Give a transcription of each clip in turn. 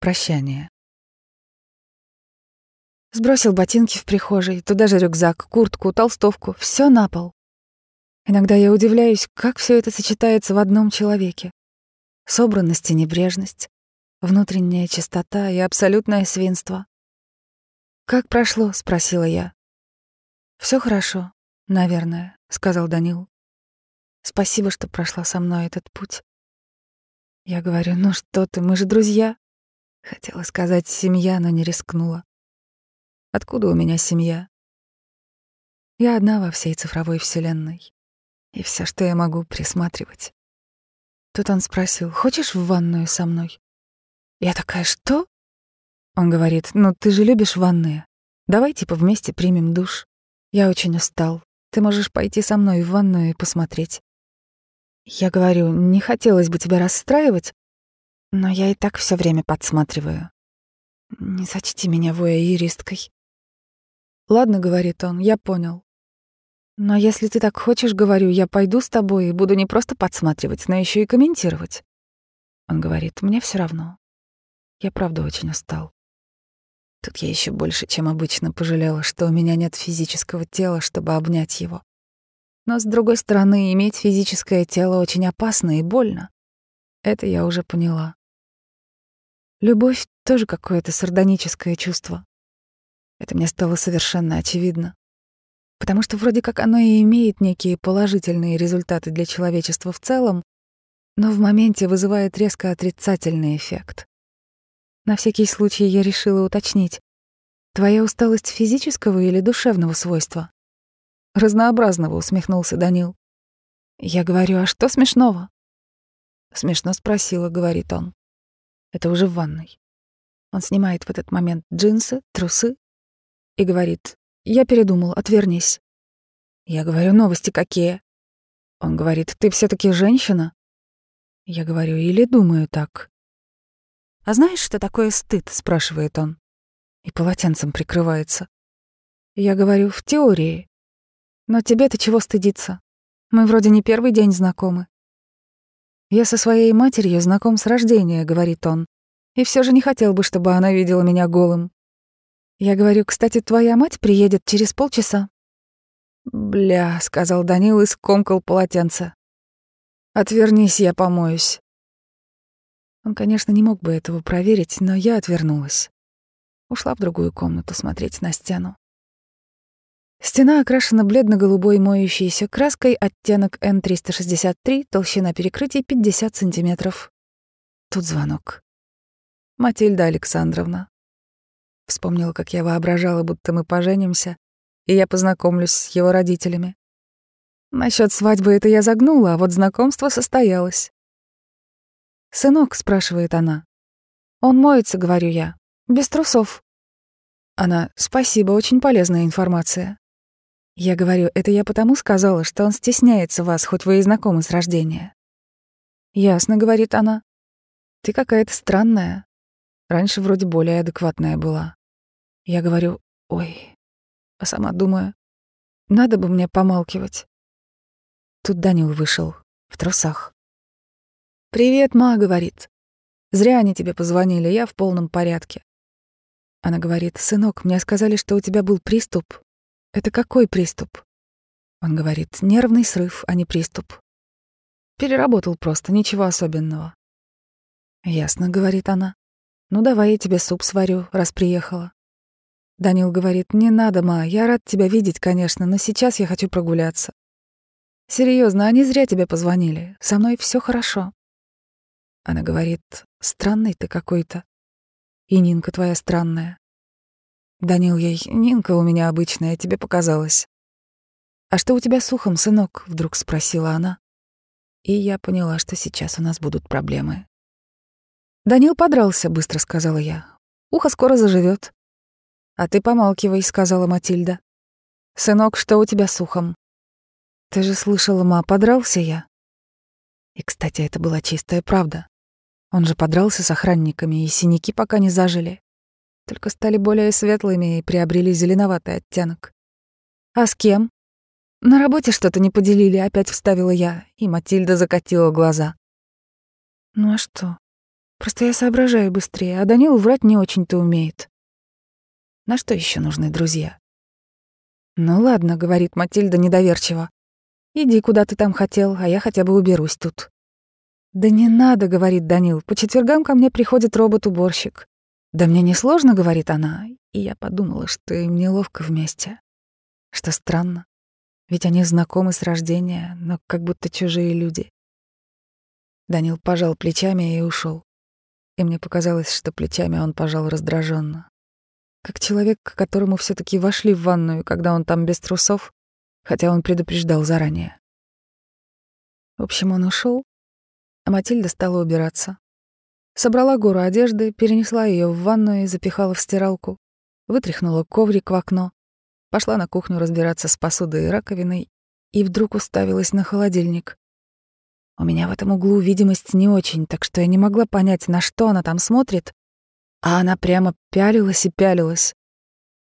Прощание. Сбросил ботинки в прихожей, туда же рюкзак, куртку, толстовку, все на пол. Иногда я удивляюсь, как все это сочетается в одном человеке. Собранность и небрежность, внутренняя чистота и абсолютное свинство. «Как прошло?» — спросила я. Все хорошо, наверное», — сказал Данил. «Спасибо, что прошла со мной этот путь». Я говорю, «Ну что ты, мы же друзья». Хотела сказать «семья», но не рискнула. Откуда у меня семья? Я одна во всей цифровой вселенной. И все, что я могу, присматривать. Тут он спросил, хочешь в ванную со мной? Я такая, что? Он говорит, ну ты же любишь ванные. Давай типа вместе примем душ. Я очень устал. Ты можешь пойти со мной в ванную и посмотреть. Я говорю, не хотелось бы тебя расстраивать, но я и так все время подсматриваю. Не сочти меня вояеристкой. «Ладно», — говорит он, — «я понял. Но если ты так хочешь, говорю, я пойду с тобой и буду не просто подсматривать, но еще и комментировать». Он говорит, «Мне все равно. Я правда очень устал». Тут я еще больше, чем обычно, пожалела, что у меня нет физического тела, чтобы обнять его. Но, с другой стороны, иметь физическое тело очень опасно и больно. Это я уже поняла. Любовь — тоже какое-то сардоническое чувство. Это мне стало совершенно очевидно. Потому что вроде как оно и имеет некие положительные результаты для человечества в целом, но в моменте вызывает резко отрицательный эффект. На всякий случай я решила уточнить. Твоя усталость физического или душевного свойства? Разнообразного, усмехнулся Данил. Я говорю, а что смешного? Смешно спросила, говорит он. Это уже в ванной. Он снимает в этот момент джинсы, трусы и говорит, «Я передумал, отвернись». Я говорю, «Новости какие?» Он говорит, «Ты все таки женщина?» Я говорю, «Или думаю так». «А знаешь, что такое стыд?» — спрашивает он. И полотенцем прикрывается. Я говорю, «В теории. Но тебе-то чего стыдиться? Мы вроде не первый день знакомы». «Я со своей матерью знаком с рождения», — говорит он. «И все же не хотел бы, чтобы она видела меня голым. Я говорю, кстати, твоя мать приедет через полчаса. «Бля», — сказал Данил и скомкал полотенце. «Отвернись, я помоюсь». Он, конечно, не мог бы этого проверить, но я отвернулась. Ушла в другую комнату смотреть на стену. Стена окрашена бледно-голубой моющейся краской, оттенок N363, толщина перекрытий 50 сантиметров. Тут звонок. «Матильда Александровна, Вспомнил, как я воображала, будто мы поженимся, и я познакомлюсь с его родителями. Насчет свадьбы это я загнула, а вот знакомство состоялось. «Сынок», — спрашивает она. «Он моется», — говорю я, — «без трусов». Она, «Спасибо, очень полезная информация». Я говорю, это я потому сказала, что он стесняется вас, хоть вы и знакомы с рождения. «Ясно», — говорит она. «Ты какая-то странная. Раньше вроде более адекватная была». Я говорю «Ой», а сама думаю, надо бы мне помалкивать. Тут Данил вышел, в трусах. «Привет, ма», — говорит. «Зря они тебе позвонили, я в полном порядке». Она говорит, «Сынок, мне сказали, что у тебя был приступ. Это какой приступ?» Он говорит, «Нервный срыв, а не приступ». Переработал просто, ничего особенного. «Ясно», — говорит она. «Ну, давай я тебе суп сварю, раз приехала». Данил говорит, «Не надо, ма, я рад тебя видеть, конечно, но сейчас я хочу прогуляться». Серьезно, они зря тебе позвонили. Со мной все хорошо». Она говорит, «Странный ты какой-то. И Нинка твоя странная». Данил ей, «Нинка у меня обычная, тебе показалось». «А что у тебя с ухом, сынок?» — вдруг спросила она. И я поняла, что сейчас у нас будут проблемы. «Данил подрался», — быстро сказала я. «Ухо скоро заживет. «А ты помалкивай», — сказала Матильда. «Сынок, что у тебя с ухом?» «Ты же слышала, ма, подрался я?» И, кстати, это была чистая правда. Он же подрался с охранниками, и синяки пока не зажили. Только стали более светлыми и приобрели зеленоватый оттенок. «А с кем?» «На работе что-то не поделили», — опять вставила я, и Матильда закатила глаза. «Ну а что? Просто я соображаю быстрее, а Данил врать не очень-то умеет. На что еще нужны друзья? Ну ладно, говорит Матильда недоверчиво. Иди, куда ты там хотел, а я хотя бы уберусь тут. Да не надо, говорит Данил. По четвергам ко мне приходит робот-уборщик. Да мне не сложно, говорит она. И я подумала, что им неловко вместе. Что странно. Ведь они знакомы с рождения, но как будто чужие люди. Данил пожал плечами и ушел. И мне показалось, что плечами он пожал раздраженно, Как человек, к которому все таки вошли в ванную, когда он там без трусов, хотя он предупреждал заранее. В общем, он ушел, а Матильда стала убираться. Собрала гору одежды, перенесла ее в ванную и запихала в стиралку, вытряхнула коврик в окно, пошла на кухню разбираться с посудой и раковиной и вдруг уставилась на холодильник. У меня в этом углу видимость не очень, так что я не могла понять, на что она там смотрит, а она прямо пялилась и пялилась.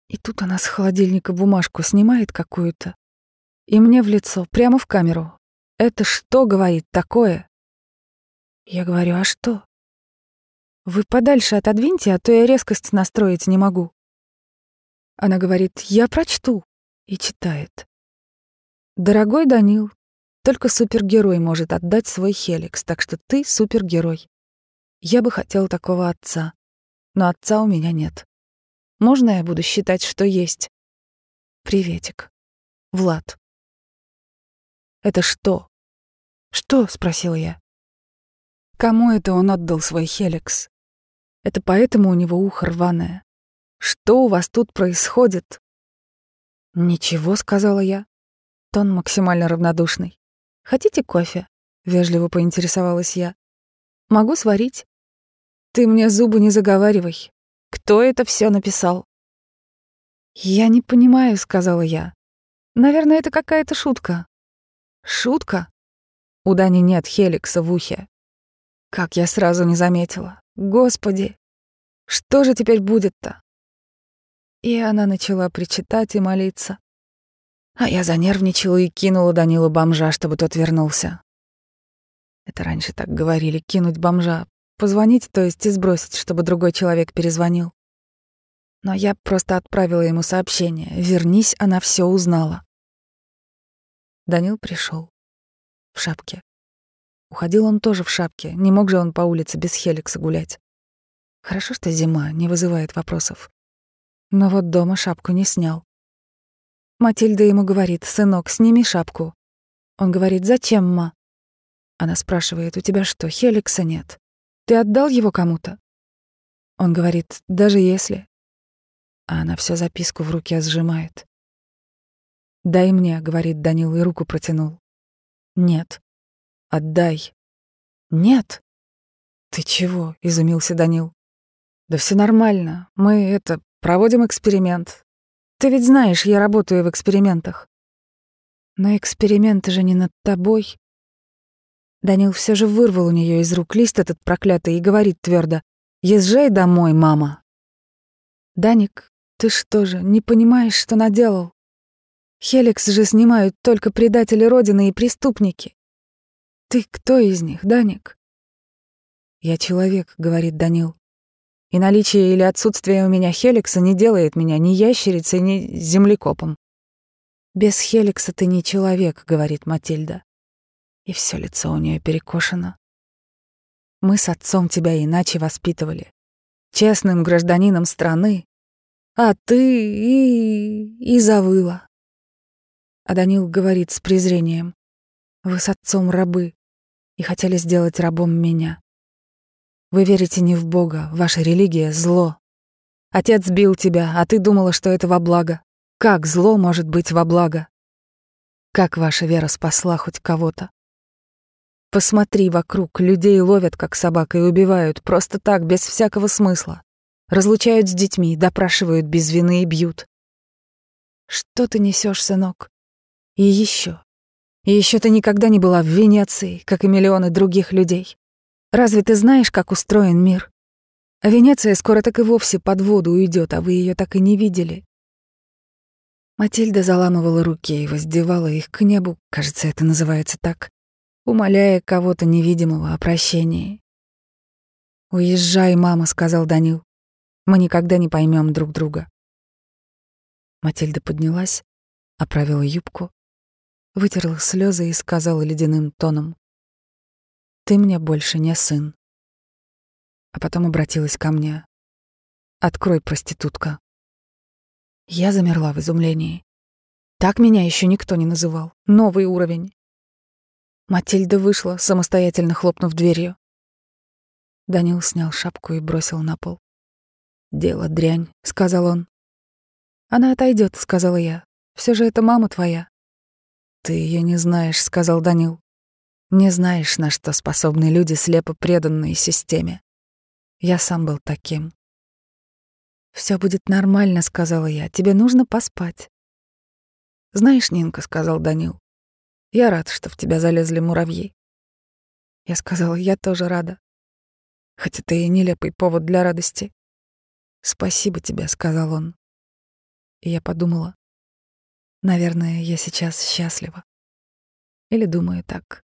И тут она с холодильника бумажку снимает какую-то, и мне в лицо, прямо в камеру. «Это что, — говорит, — такое?» Я говорю, «А что?» «Вы подальше отодвиньте, а то я резкость настроить не могу». Она говорит, «Я прочту» и читает. «Дорогой Данил, только супергерой может отдать свой Хеликс, так что ты супергерой. Я бы хотел такого отца, но отца у меня нет. Можно я буду считать, что есть? Приветик. Влад. Это что? Что? спросил я. Кому это он отдал свой Хеликс? Это поэтому у него ухо рваное. Что у вас тут происходит? Ничего, сказала я. Тон максимально равнодушный. Хотите кофе? Вежливо поинтересовалась я. Могу сварить. Ты мне зубы не заговаривай. Кто это все написал? Я не понимаю, сказала я. Наверное, это какая-то шутка. Шутка? У Дани нет Хеликса в ухе. Как я сразу не заметила. Господи, что же теперь будет-то? И она начала причитать и молиться. А я занервничала и кинула Данилу бомжа, чтобы тот вернулся. Это раньше так говорили, кинуть бомжа. Позвонить, то есть и сбросить, чтобы другой человек перезвонил. Но я просто отправила ему сообщение. «Вернись, она все узнала». Данил пришел В шапке. Уходил он тоже в шапке. Не мог же он по улице без Хеликса гулять. Хорошо, что зима, не вызывает вопросов. Но вот дома шапку не снял. Матильда ему говорит, «Сынок, сними шапку». Он говорит, «Зачем, ма?» Она спрашивает, «У тебя что, Хеликса нет? Ты отдал его кому-то?» Он говорит, «Даже если». А она всю записку в руке сжимает. «Дай мне», — говорит Данил и руку протянул. «Нет». «Отдай». «Нет». «Ты чего?» — изумился Данил. «Да все нормально. Мы, это, проводим эксперимент. Ты ведь знаешь, я работаю в экспериментах. Но эксперименты же не над тобой. Данил все же вырвал у нее из рук лист этот проклятый и говорит твердо: "Езжай домой, мама". Даник, ты что же, не понимаешь, что наделал? Хеликс же снимают только предатели Родины и преступники. Ты кто из них, Даник? Я человек, говорит Данил. И наличие или отсутствие у меня хеликса не делает меня ни ящерицей, ни землекопом. «Без хеликса ты не человек», — говорит Матильда. И все лицо у нее перекошено. Мы с отцом тебя иначе воспитывали. Честным гражданином страны. А ты и... и завыла. А Данил говорит с презрением. Вы с отцом рабы и хотели сделать рабом меня. Вы верите не в Бога, ваша религия — зло. Отец бил тебя, а ты думала, что это во благо. Как зло может быть во благо? Как ваша вера спасла хоть кого-то? Посмотри вокруг, людей ловят как собак и убивают, просто так, без всякого смысла. Разлучают с детьми, допрашивают без вины и бьют. Что ты несешь, сынок? И еще. И еще ты никогда не была в Венеции, как и миллионы других людей. Разве ты знаешь, как устроен мир? Венеция скоро так и вовсе под воду уйдет, а вы ее так и не видели. Матильда заламывала руки и воздевала их к небу, кажется, это называется так, умоляя кого-то невидимого о прощении. «Уезжай, мама», — сказал Данил. «Мы никогда не поймем друг друга». Матильда поднялась, оправила юбку, вытерла слезы и сказала ледяным тоном. «Ты мне больше не сын». А потом обратилась ко мне. «Открой, проститутка». Я замерла в изумлении. Так меня еще никто не называл. Новый уровень. Матильда вышла, самостоятельно хлопнув дверью. Данил снял шапку и бросил на пол. «Дело дрянь», — сказал он. «Она отойдет», — сказала я. Все же это мама твоя». «Ты ее не знаешь», — сказал Данил. «Не знаешь, на что способны люди, слепо преданные системе. Я сам был таким. Все будет нормально, сказала я. Тебе нужно поспать. Знаешь, Нинка, сказал Данил, я рад, что в тебя залезли муравьи. Я сказала, я тоже рада. Хотя это и нелепый повод для радости. Спасибо тебе, сказал он. И я подумала, наверное, я сейчас счастлива. Или думаю так.